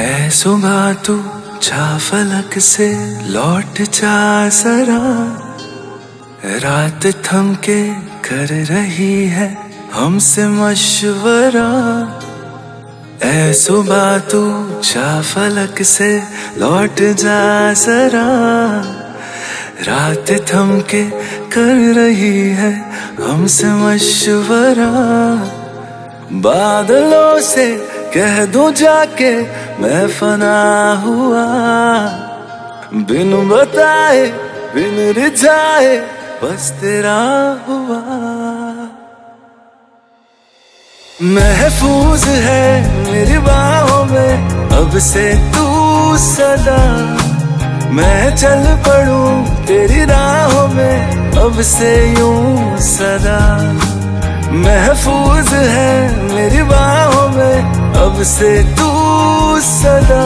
सुबह तू छा फलक से लौट जा सरा रात थम के कर रही है हमसे मशवरा। ए सुबह तू छा फलक से लौट जा सरा रात थम के कर रही है हमसे मशवरा। बादलों से कह दो जाके मैं फना हुआ, बिन बताए, बिन रिझाए, बस तेरा हुआ। महफूज है मेरी बाहों में, अब से तू सदा। मैं चल पड़ूं तेरी राहों में, अब से यूँ सदा। महफूज है मेरी बाहों में, अब से तू सदा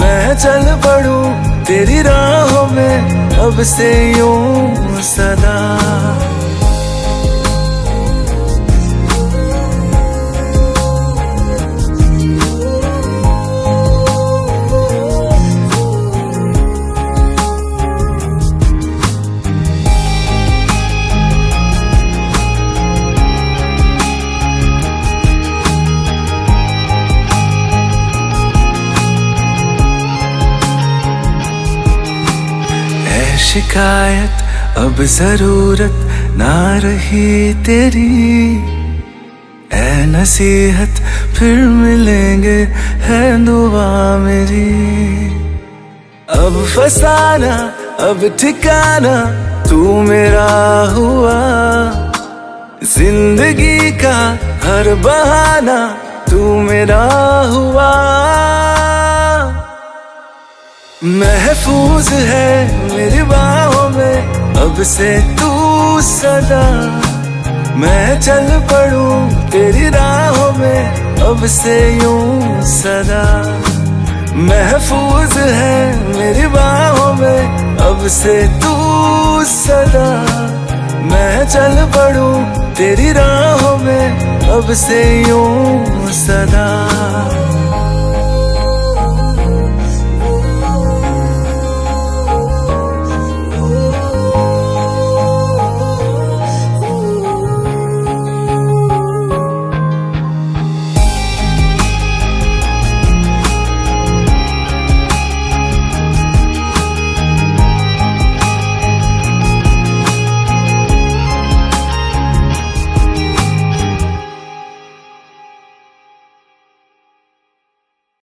मैं चल पड़ू तेरी राहों में अब से यूँ सदा। शिकायत, अब ज़रूरत ना रही तेरी। ए नसीहत, फिर मिलेंगे है दुआ मेरी। अब फसाना, अब ठिकाना, तू मेरा हुआ। ज़िंदगी का हर बहाना, तू मेरा हुआ। महफूज है मेरी बाहों में। अब से तू सदा। मैं चल पड़ूं तेरी राहों में। अब से यूँ सदा। महफूज है मेरी बाहों में। अब से तू सदा। मैं चल पड़ूं तेरी राहों में। अब से यूँ सदा।